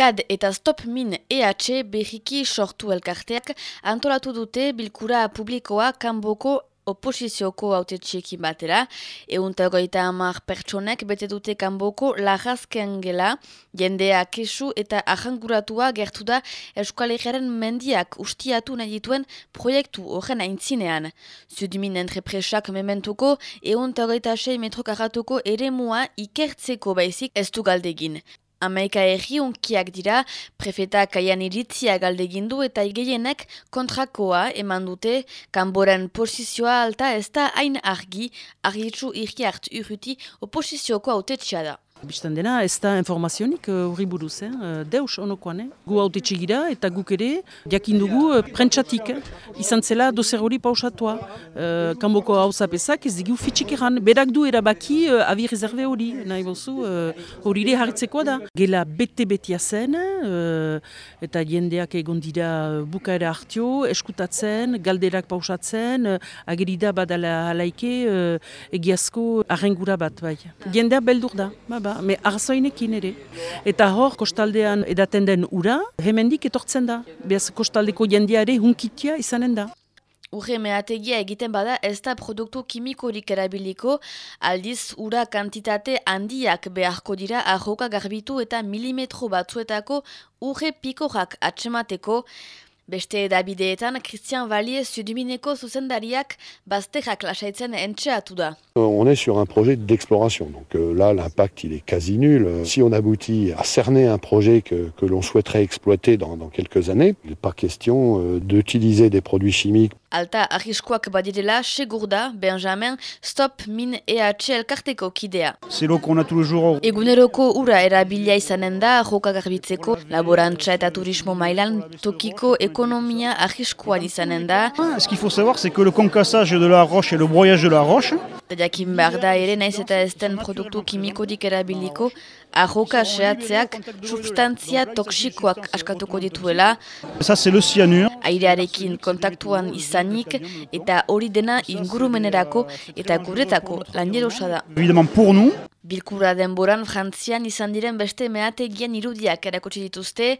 CAD eta Stop Min EH berriki sortu elkarteak antolatu dute bilkura publikoa kanboko oposizioko autetxeekin batera. Eunta goita amar pertsonek bete dute kanboko lagazken gela, jendea kesu eta ahanguratua gertu da Euskal mendiak ustiatu nahi dituen proiektu horren aintzinean. Zudimin entrepresak mementuko, eunta goita sei metrokaratuko ere mua ikertzeko baizik ez du galdegin. Amaika erri unkiak dira, prefeta kaian iritzia galdegindu eta igeienek kontrakoa eman dute, kanboren posizioa alta ez da hain argi, argitzu irkiart urruti oposizioko autetxea da. Bistan dena, ez da informazionik horri uh, buruz, eh? Uh, deus onokoan, eh? gu haute txigira eta guk ere, jakin dugu uh, prentsatik, eh? izan zela dozer hori pausatua. Uh, kanboko hau zapezak ez digu fitxik eran, berak du erabaki uh, avi rezerve hori, nahi bozu, hori uh, ere harritzekoa da. Gela bete-betia zen, eta jendeak egon dira bukaera hartio, eskutatzen, galderak pausatzen, agerida badala halaike, egiazko arrengura bat, bai. Jendea beldur da, ba, ba me arzoinekin ere. Eta hor, kostaldean edaten den ura, hemendik etortzen da. Beaz, kostaldeko jendiare hunkitia izanen da. Urre mehategia egiten bada ez da produktu kimikorik erabiliko, aldiz ura kantitate handiak beharko dira ahoka garbitu eta milimetro batzuetako urre pikorak atsemateko, Da. On est sur un projet d'exploration, donc euh, là l'impact il est quasi nul. Si on aboutit à cerner un projet que, l'on souhaiterait exploiter dans, quelques années, il n'est pas question euh, d'utiliser des produits chimiques Alta arriskoak badirela, segur da, Benjamin, stop min EH elkarteko kidea. Eguneroko ura erabilia izanen da, joka garbitzeko, laborantza eta turismo mailan, tokiko ekonomia arriskoa izanen da. Ce qu'il faut savoir, c'est que le concassage de la roche et le broyage de la roche, Jakin behar da ere naiz eta ez den produktu kimikodik erabiliko, ahoka sehatzeak substantzia toksikoak askatuko dituela. Ça le cyanure. Airearekin kontaktuan izanik eta hori dena ingurumenerako eta guretako lanjerosa da. Évidemment pour nous. Bilkura denboran frantzian izan diren beste meategien irudiak erakutsi dituzte,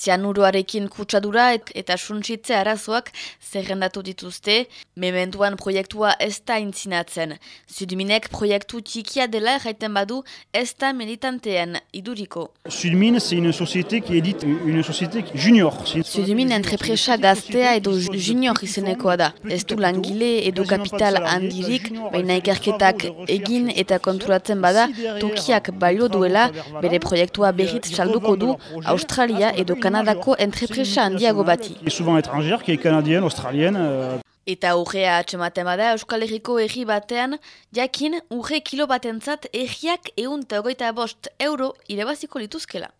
zianuroarekin kutsadura eta suntsitze arazoak zerrendatu dituzte, mementuan proiektua ez da intzinatzen. Sudminek proiektu txikia dela erraiten badu ez da militantean iduriko. Sudmin, c'est une société qui édite une société junior. Sudmin entrepresa gaztea edo junior izenekoa da. Ez du langile edo kapital handirik, baina ikerketak egin eta konturatzen bada, tokiak balio duela bere proiektua berriz salduko du Australia edo Kanadako entrepresa handiago bati. Souvent étrangère, qui est canadienne, australienne. Euh... Eta urrea atxematen bada Euskal Herriko erri batean, jakin urre kilo batentzat erriak eun eta bost euro irabaziko lituzkela.